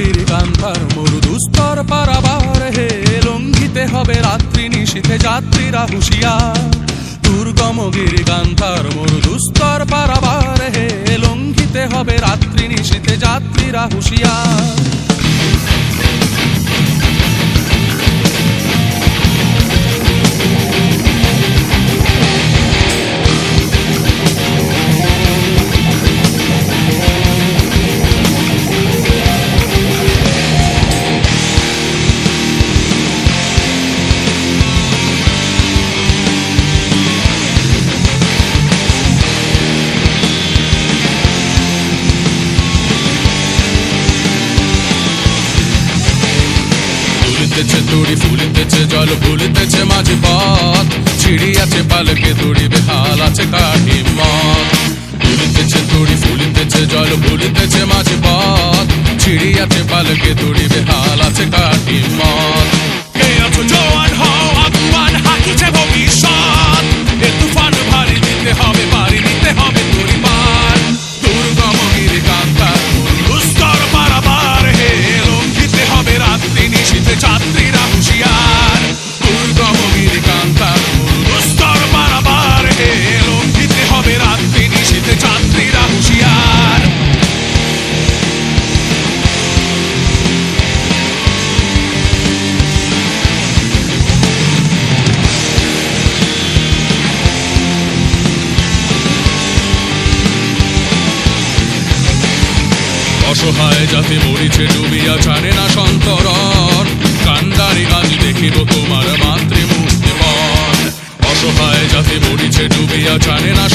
দুর্গমগির কান্তার মরু দুস্তর পারাবার হে, লঙ্ঘিতে হবে রাত্রি নিশীথে যাত্রীরা হুঁশিয়ার। দুর্গমগির কান্তার মরু দুস্তর পারাবার হে, লঙ্ঘিতে হবে রাত্রি নিশীথে যাত্রীরা হুঁশিয়ার। ফুলিতেছে তুড়ি ফুলিতেছে, জল ফুলিতেছে মাঝে পথ। ছিড়ি আছে পালকে দড়ি বেহাল আছে কাঠি মত ফুলিতেছে দড়ি ফুলিতেছে, জল ফুলিতেছে মাঝে পথ। ছিড়ি আছে পালকে দড়ি বেহাল আছে কাঠি মত জোয়ান হও? অসহায় জাতি মরিছে ডুবিয়া জানে না সন্তরণ। কান্দারি আজ দেখিব তোমার মাতৃমূর্তি মন অসহায় জাতি মরিছে ডুবিয়া জানে না